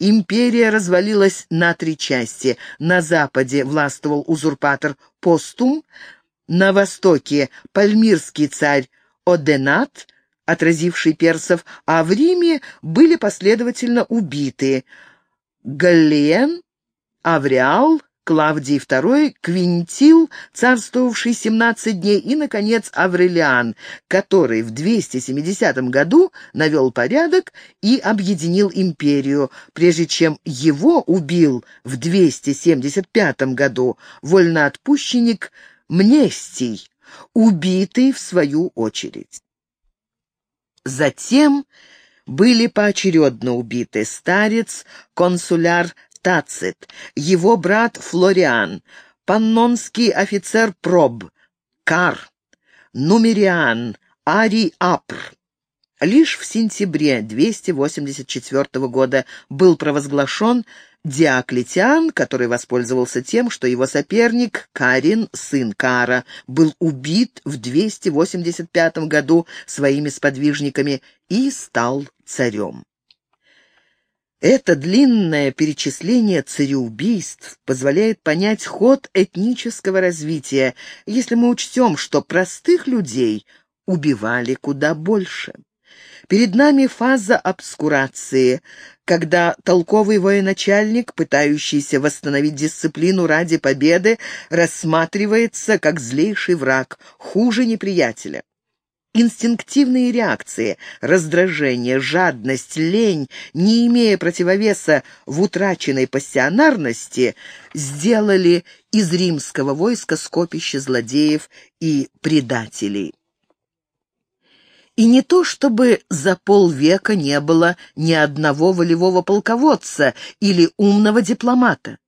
империя развалилась на три части. На западе властвовал узурпатор Постум, на востоке — пальмирский царь Оденат, отразивший персов, а в Риме были последовательно убиты Галлиен, Авриал, Клавдий II, Квинтил, царствовавший 17 дней, и, наконец, Аврелиан, который в 270 году навел порядок и объединил империю, прежде чем его убил в 275 году вольноотпущенник Мнестий, убитый в свою очередь. Затем были поочередно убиты старец, консуляр Тацит, его брат Флориан, паннонский офицер Проб, Кар, Нумериан, Арий Апр. Лишь в сентябре 284 года был провозглашен Диоклетиан, который воспользовался тем, что его соперник Карин, сын Кара, был убит в 285 году своими сподвижниками и стал царем. Это длинное перечисление цареубийств позволяет понять ход этнического развития, если мы учтем, что простых людей убивали куда больше. Перед нами фаза обскурации, когда толковый военачальник, пытающийся восстановить дисциплину ради победы, рассматривается как злейший враг, хуже неприятеля. Инстинктивные реакции, раздражение, жадность, лень, не имея противовеса в утраченной пассионарности, сделали из римского войска скопище злодеев и предателей. И не то чтобы за полвека не было ни одного волевого полководца или умного дипломата.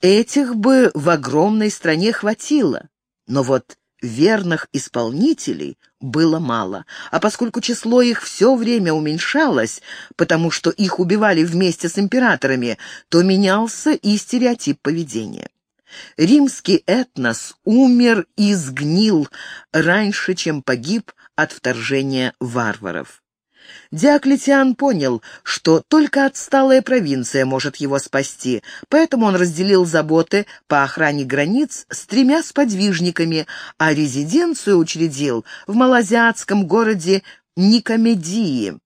Этих бы в огромной стране хватило. Но вот верных исполнителей было мало, а поскольку число их все время уменьшалось, потому что их убивали вместе с императорами, то менялся и стереотип поведения. Римский этнос умер и сгнил раньше, чем погиб от вторжения варваров. Диоклетиан понял, что только отсталая провинция может его спасти, поэтому он разделил заботы по охране границ с тремя сподвижниками, а резиденцию учредил в малазиатском городе Никомедии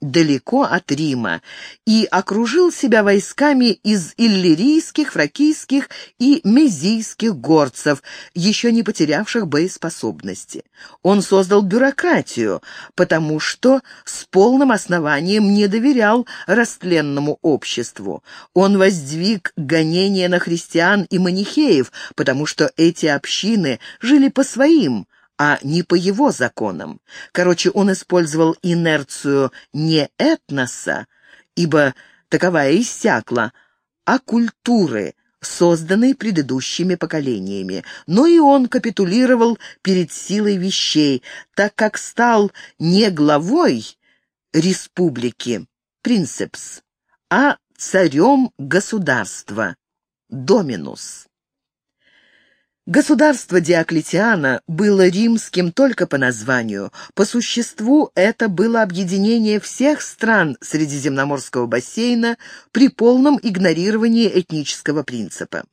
далеко от Рима, и окружил себя войсками из иллирийских, фракийских и мезийских горцев, еще не потерявших боеспособности. Он создал бюрократию, потому что с полным основанием не доверял растленному обществу. Он воздвиг гонения на христиан и манихеев, потому что эти общины жили по своим, а не по его законам. Короче, он использовал инерцию не этноса, ибо таковая иссякла, а культуры, созданной предыдущими поколениями. Но и он капитулировал перед силой вещей, так как стал не главой республики, принцепс, а царем государства, доминус. Государство Диоклетиана было римским только по названию. По существу это было объединение всех стран Средиземноморского бассейна при полном игнорировании этнического принципа.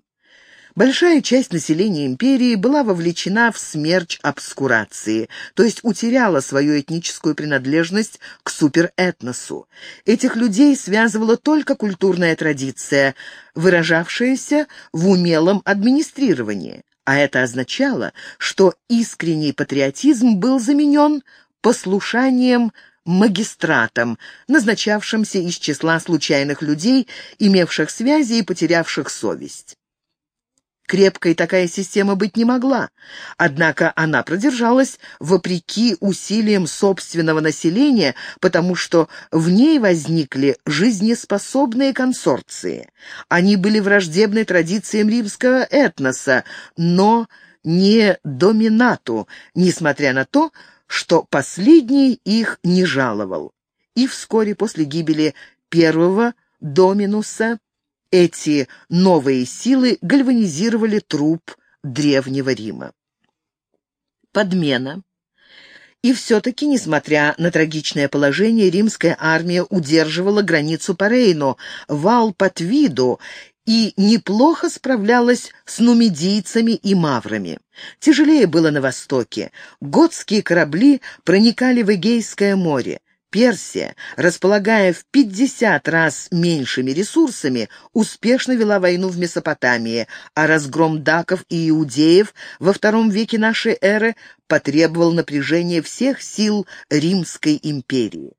Большая часть населения империи была вовлечена в смерч обскурации, то есть утеряла свою этническую принадлежность к суперэтносу. Этих людей связывала только культурная традиция, выражавшаяся в умелом администрировании а это означало, что искренний патриотизм был заменен послушанием магистратом, назначавшимся из числа случайных людей, имевших связи и потерявших совесть. Крепкой такая система быть не могла, однако она продержалась вопреки усилиям собственного населения, потому что в ней возникли жизнеспособные консорции. Они были враждебны традициям римского этноса, но не доминату, несмотря на то, что последний их не жаловал. И вскоре после гибели первого доминуса эти новые силы гальванизировали труп Древнего Рима. Подмена И все-таки, несмотря на трагичное положение, римская армия удерживала границу по Рейну, вал под виду и неплохо справлялась с нумидийцами и маврами. Тяжелее было на востоке. Готские корабли проникали в Эгейское море. Персия, располагая в 50 раз меньшими ресурсами, успешно вела войну в Месопотамии, а разгром даков и иудеев во втором веке нашей эры потребовал напряжения всех сил Римской империи.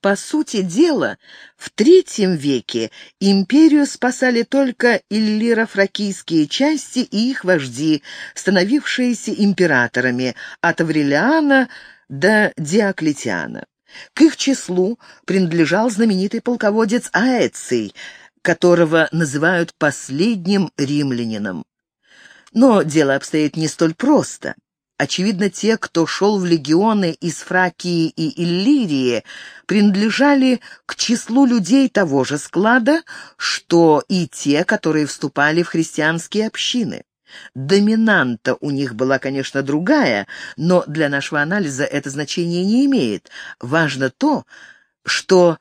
По сути дела, в третьем веке империю спасали только иллиро-фракийские части и их вожди, становившиеся императорами от Аврелиана до Диоклетиана. К их числу принадлежал знаменитый полководец Аэций, которого называют последним римлянином. Но дело обстоит не столь просто. Очевидно, те, кто шел в легионы из Фракии и Иллирии, принадлежали к числу людей того же склада, что и те, которые вступали в христианские общины. Доминанта у них была, конечно, другая, но для нашего анализа это значение не имеет. Важно то, что,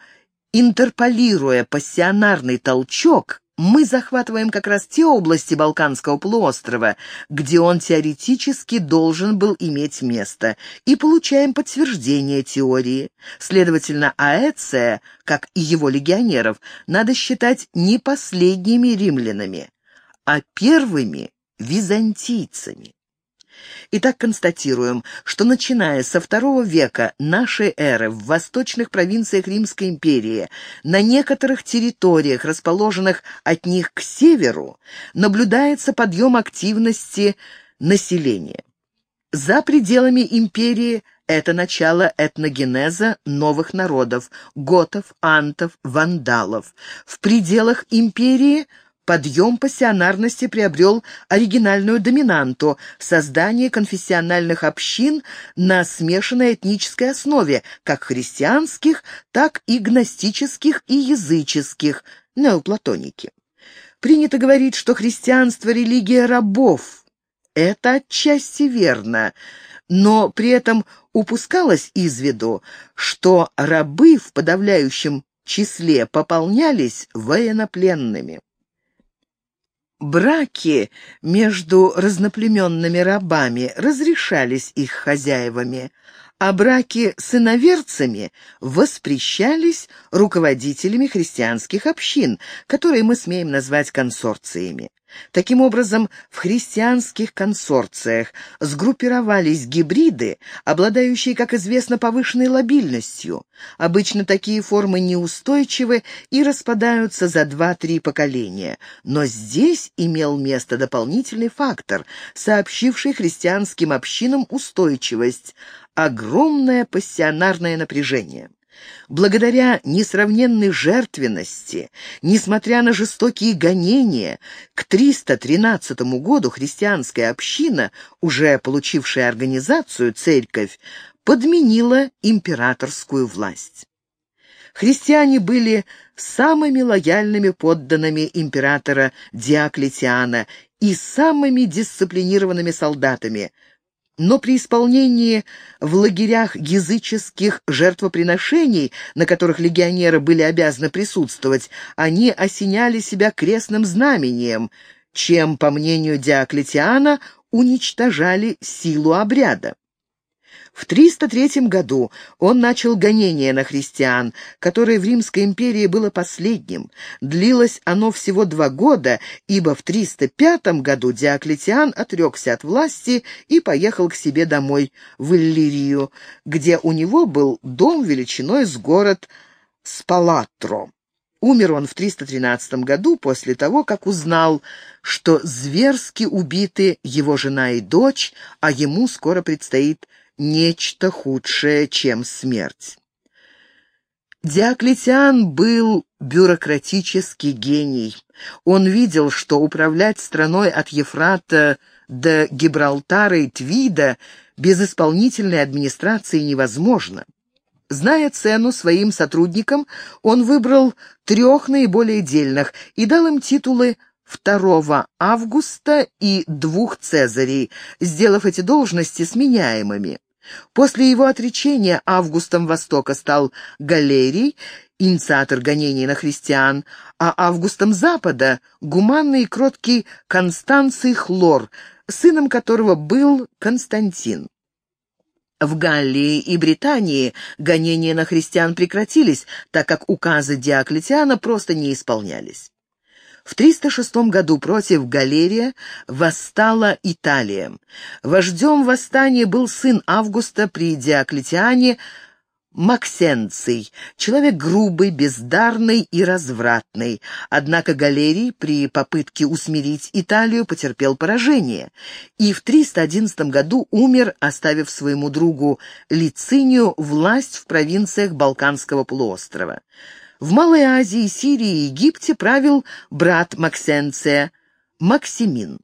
интерполируя пассионарный толчок, мы захватываем как раз те области Балканского полуострова, где он теоретически должен был иметь место, и получаем подтверждение теории. Следовательно, Аэция, как и его легионеров, надо считать не последними римлянами, а первыми византийцами. Итак, констатируем, что начиная со II века нашей эры в восточных провинциях Римской империи, на некоторых территориях, расположенных от них к северу, наблюдается подъем активности населения. За пределами империи это начало этногенеза новых народов – готов, антов, вандалов. В пределах империи – подъем пассионарности приобрел оригинальную доминанту – создание конфессиональных общин на смешанной этнической основе, как христианских, так и гностических и языческих, неоплатоники. Принято говорить, что христианство – религия рабов. Это отчасти верно, но при этом упускалось из виду, что рабы в подавляющем числе пополнялись военнопленными. Браки между разноплеменными рабами разрешались их хозяевами, а браки с иноверцами воспрещались руководителями христианских общин, которые мы смеем назвать консорциями. Таким образом, в христианских консорциях сгруппировались гибриды, обладающие, как известно, повышенной лобильностью. Обычно такие формы неустойчивы и распадаются за 2-3 поколения. Но здесь имел место дополнительный фактор, сообщивший христианским общинам устойчивость – огромное пассионарное напряжение. Благодаря несравненной жертвенности, несмотря на жестокие гонения, к 313 году христианская община, уже получившая организацию, церковь, подменила императорскую власть. Христиане были самыми лояльными подданными императора Диоклетиана и самыми дисциплинированными солдатами – но при исполнении в лагерях языческих жертвоприношений, на которых легионеры были обязаны присутствовать, они осеняли себя крестным знамением, чем, по мнению Диоклетиана, уничтожали силу обряда. В 303 году он начал гонение на христиан, которое в Римской империи было последним. Длилось оно всего два года, ибо в 305 году Диоклетиан отрекся от власти и поехал к себе домой, в Иллирию, где у него был дом величиной с город Спалатро. Умер он в 313 году после того, как узнал, что зверски убиты его жена и дочь, а ему скоро предстоит нечто худшее, чем смерть. Диоклетиан был бюрократический гений. Он видел, что управлять страной от Ефрата до Гибралтара и Твида без исполнительной администрации невозможно. Зная цену своим сотрудникам, он выбрал трех наиболее дельных и дал им титулы 2 августа и двух Цезарей, сделав эти должности сменяемыми. После его отречения Августом Востока стал Галерий, инициатор гонений на христиан, а Августом Запада — гуманный и кроткий Констанций Хлор, сыном которого был Константин. В Галлии и Британии гонения на христиан прекратились, так как указы Диоклетиана просто не исполнялись. В 306 году против Галерия восстала Италия. Вождем восстания был сын Августа при Диоклетиане Максенций, человек грубый, бездарный и развратный. Однако Галерий при попытке усмирить Италию потерпел поражение и в 311 году умер, оставив своему другу Лицинию власть в провинциях Балканского полуострова. В Малой Азии, Сирии и Египте правил брат Максенция, Максимин.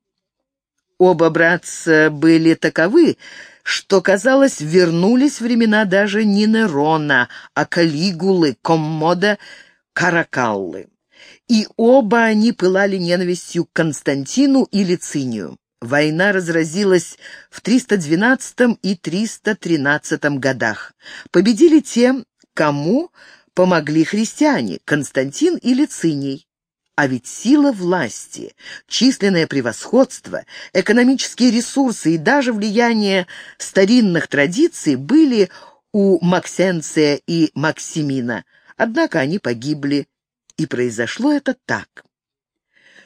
Оба братца были таковы, что, казалось, вернулись времена даже не Нерона, а Калигулы, Коммода, Каракаллы. И оба они пылали ненавистью к Константину и Лицинию. Война разразилась в 312 и 313 годах. Победили те, кому помогли христиане, Константин и Лициний. А ведь сила власти, численное превосходство, экономические ресурсы и даже влияние старинных традиций были у Максенция и Максимина. Однако они погибли, и произошло это так.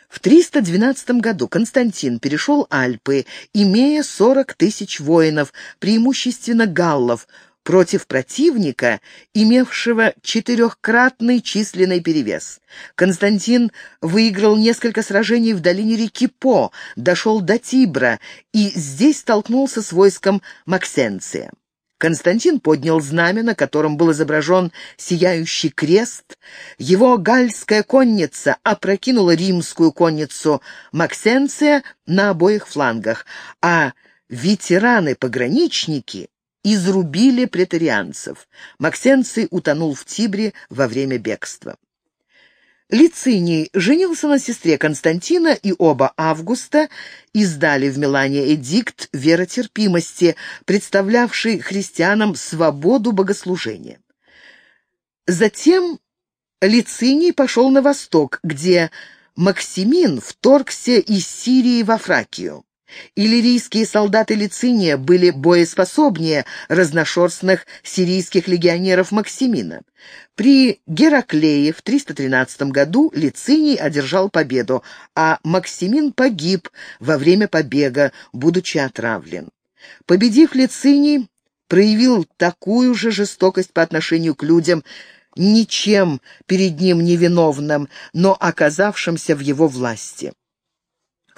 В 312 году Константин перешел Альпы, имея 40 тысяч воинов, преимущественно галлов, против противника, имевшего четырехкратный численный перевес. Константин выиграл несколько сражений в долине реки По, дошел до Тибра и здесь столкнулся с войском Максенция. Константин поднял знамя, на котором был изображен сияющий крест. Его гальская конница опрокинула римскую конницу Максенция на обоих флангах, а ветераны-пограничники изрубили претарианцев. Максенций утонул в Тибре во время бегства. Лициний женился на сестре Константина, и оба Августа издали в Милане эдикт веротерпимости, представлявший христианам свободу богослужения. Затем Лициний пошел на восток, где Максимин вторгся из Сирии во Фракию. Иллирийские солдаты Лициния были боеспособнее разношерстных сирийских легионеров Максимина. При Гераклее в 313 году Лициний одержал победу, а Максимин погиб во время побега, будучи отравлен. Победив Лициний, проявил такую же жестокость по отношению к людям, ничем перед ним невиновным, но оказавшимся в его власти.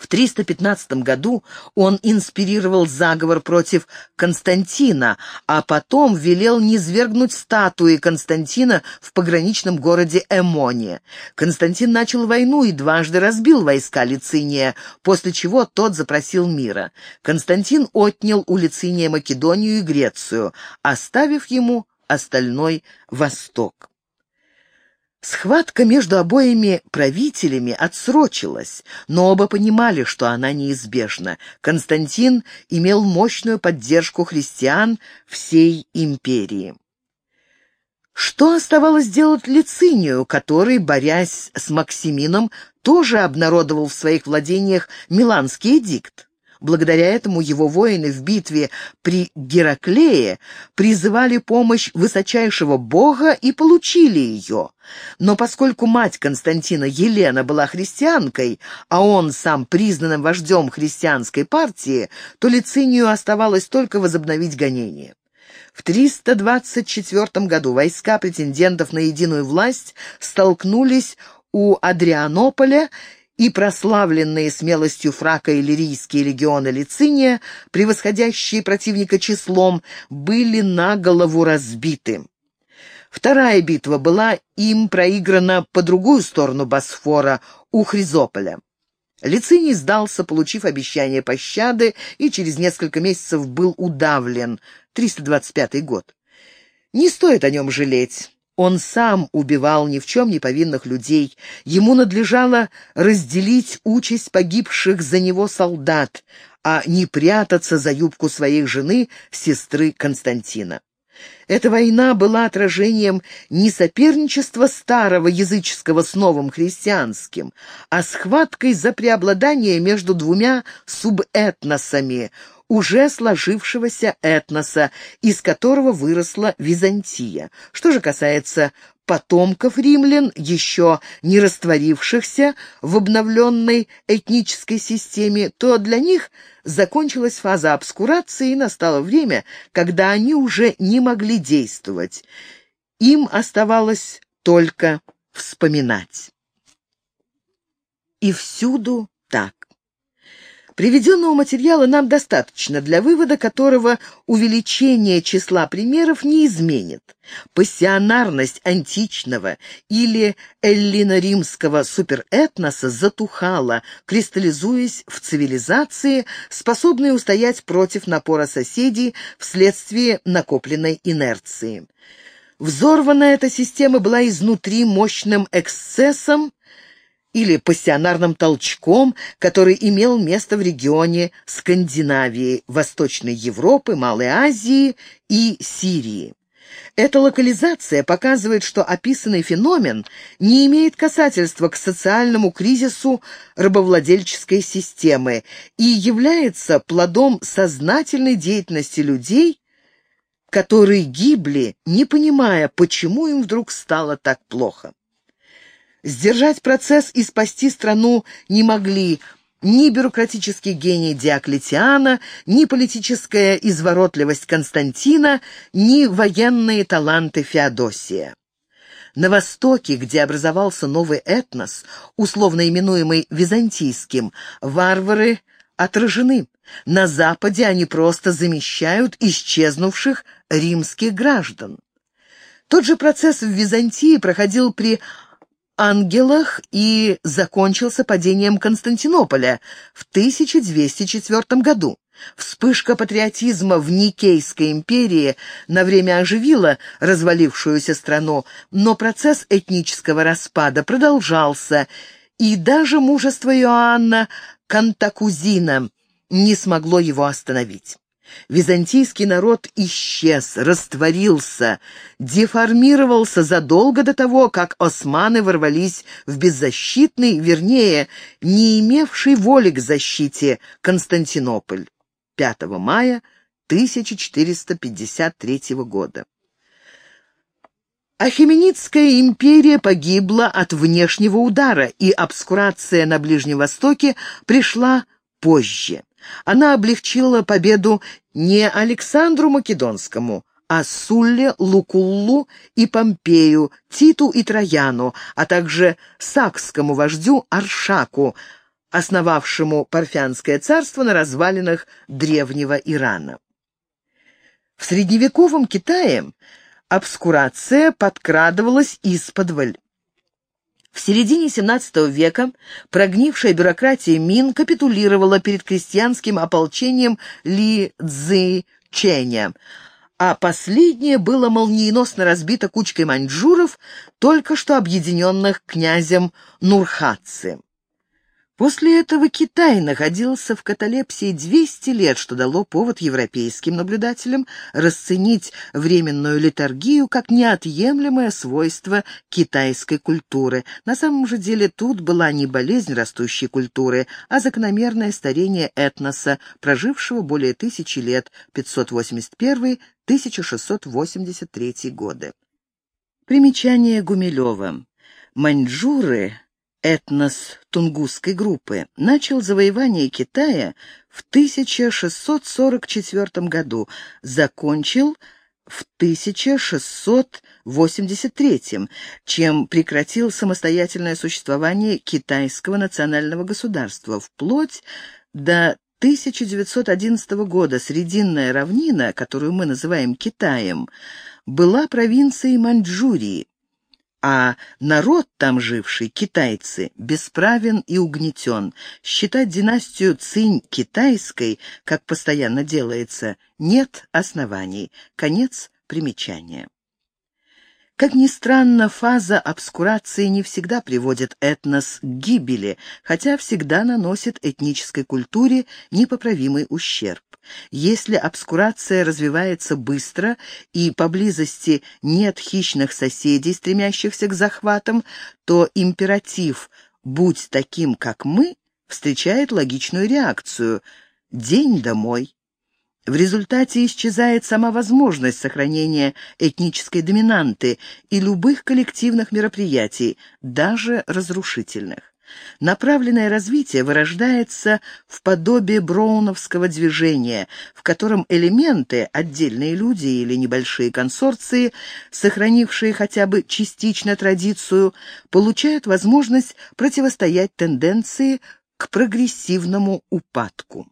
В 315 году он инспирировал заговор против Константина, а потом велел низвергнуть статуи Константина в пограничном городе Эмоне. Константин начал войну и дважды разбил войска Лициния, после чего тот запросил мира. Константин отнял у Лициния Македонию и Грецию, оставив ему остальной Восток. Схватка между обоими правителями отсрочилась, но оба понимали, что она неизбежна. Константин имел мощную поддержку христиан всей империи. Что оставалось делать Лицинию, который, борясь с Максимином, тоже обнародовал в своих владениях Миланский эдикт? Благодаря этому его воины в битве при Гераклее призывали помощь высочайшего бога и получили ее. Но поскольку мать Константина Елена была христианкой, а он сам признанным вождем христианской партии, то Лицинию оставалось только возобновить гонение. В 324 году войска претендентов на единую власть столкнулись у Адрианополя и прославленные смелостью фрака иллирийские легионы Лициния, превосходящие противника числом, были на голову разбиты. Вторая битва была им проиграна по другую сторону Босфора, у Хризополя. Лициний сдался, получив обещание пощады, и через несколько месяцев был удавлен, 325 год. Не стоит о нем жалеть. Он сам убивал ни в чем не повинных людей. Ему надлежало разделить участь погибших за него солдат, а не прятаться за юбку своей жены, сестры Константина. Эта война была отражением не соперничества старого языческого с новым христианским, а схваткой за преобладание между двумя субэтносами, уже сложившегося этноса, из которого выросла Византия. Что же касается потомков римлян, еще не растворившихся в обновленной этнической системе, то для них закончилась фаза обскурации и настало время, когда они уже не могли действовать. Им оставалось только вспоминать. И всюду. Приведенного материала нам достаточно для вывода, которого увеличение числа примеров не изменит. Пассионарность античного или эллино-римского суперэтноса затухала, кристаллизуясь в цивилизации, способной устоять против напора соседей вследствие накопленной инерции. Взорванная эта система была изнутри мощным эксцессом, или пассионарным толчком, который имел место в регионе Скандинавии, Восточной Европы, Малой Азии и Сирии. Эта локализация показывает, что описанный феномен не имеет касательства к социальному кризису рабовладельческой системы и является плодом сознательной деятельности людей, которые гибли, не понимая, почему им вдруг стало так плохо. Сдержать процесс и спасти страну не могли ни бюрократический гений Диоклетиана, ни политическая изворотливость Константина, ни военные таланты Феодосия. На Востоке, где образовался новый этнос, условно именуемый византийским, варвары отражены. На Западе они просто замещают исчезнувших римских граждан. Тот же процесс в Византии проходил при ангелах и закончился падением Константинополя в 1204 году. Вспышка патриотизма в Никейской империи на время оживила развалившуюся страну, но процесс этнического распада продолжался, и даже мужество Иоанна Кантакузина не смогло его остановить. Византийский народ исчез, растворился, деформировался задолго до того, как османы ворвались в беззащитный, вернее, не имевший воли к защите Константинополь 5 мая 1453 года. Ахеменидская империя погибла от внешнего удара, и обскурация на Ближнем Востоке пришла позже. Она облегчила победу не Александру Македонскому, а Сулле, Лукуллу и Помпею, Титу и Трояну, а также сакскому вождю Аршаку, основавшему Парфянское царство на развалинах древнего Ирана. В средневековом Китае обскурация подкрадывалась из-под в середине XVII века прогнившая бюрократия Мин капитулировала перед крестьянским ополчением Ли Цзи Ченя, а последнее было молниеносно разбито кучкой маньчжуров, только что объединенных князем Нурхатцы. После этого Китай находился в каталепсии 200 лет, что дало повод европейским наблюдателям расценить временную литургию как неотъемлемое свойство китайской культуры. На самом же деле тут была не болезнь растущей культуры, а закономерное старение этноса, прожившего более тысячи лет, 581-1683 годы. Примечание Гумилева. Маньчжуры этнос тунгусской группы, начал завоевание Китая в 1644 году, закончил в 1683, чем прекратил самостоятельное существование китайского национального государства, вплоть до 1911 года. Срединная равнина, которую мы называем Китаем, была провинцией Маньчжурии, а народ там живший, китайцы, бесправен и угнетен. Считать династию Цинь китайской, как постоянно делается, нет оснований. Конец примечания. Как ни странно, фаза обскурации не всегда приводит этнос к гибели, хотя всегда наносит этнической культуре непоправимый ущерб. Если обскурация развивается быстро и поблизости нет хищных соседей, стремящихся к захватам, то императив «будь таким, как мы» встречает логичную реакцию «день домой». В результате исчезает сама возможность сохранения этнической доминанты и любых коллективных мероприятий, даже разрушительных. Направленное развитие вырождается в подобие броуновского движения, в котором элементы, отдельные люди или небольшие консорции, сохранившие хотя бы частично традицию, получают возможность противостоять тенденции к прогрессивному упадку.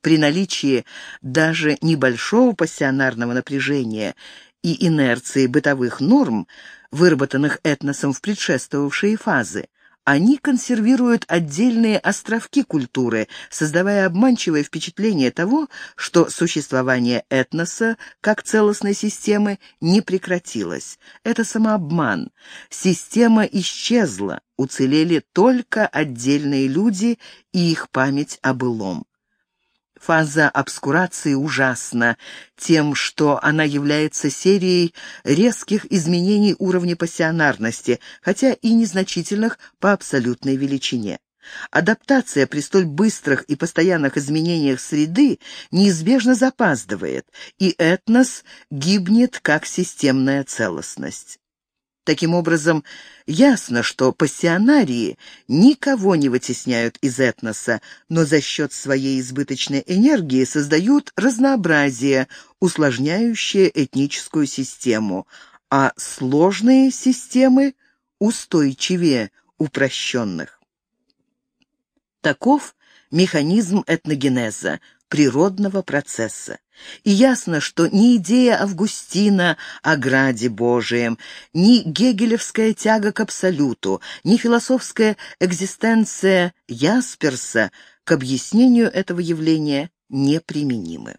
При наличии даже небольшого пассионарного напряжения и инерции бытовых норм, выработанных этносом в предшествовавшие фазы, они консервируют отдельные островки культуры, создавая обманчивое впечатление того, что существование этноса как целостной системы не прекратилось. Это самообман. Система исчезла, уцелели только отдельные люди и их память о былом. Фаза обскурации ужасна тем, что она является серией резких изменений уровня пассионарности, хотя и незначительных по абсолютной величине. Адаптация при столь быстрых и постоянных изменениях среды неизбежно запаздывает, и этнос гибнет как системная целостность. Таким образом, ясно, что пассионарии никого не вытесняют из этноса, но за счет своей избыточной энергии создают разнообразие, усложняющее этническую систему, а сложные системы устойчивее упрощенных. Таков механизм этногенеза, природного процесса. И ясно, что ни идея Августина о граде Божием, ни гегелевская тяга к абсолюту, ни философская экзистенция Ясперса к объяснению этого явления неприменимы.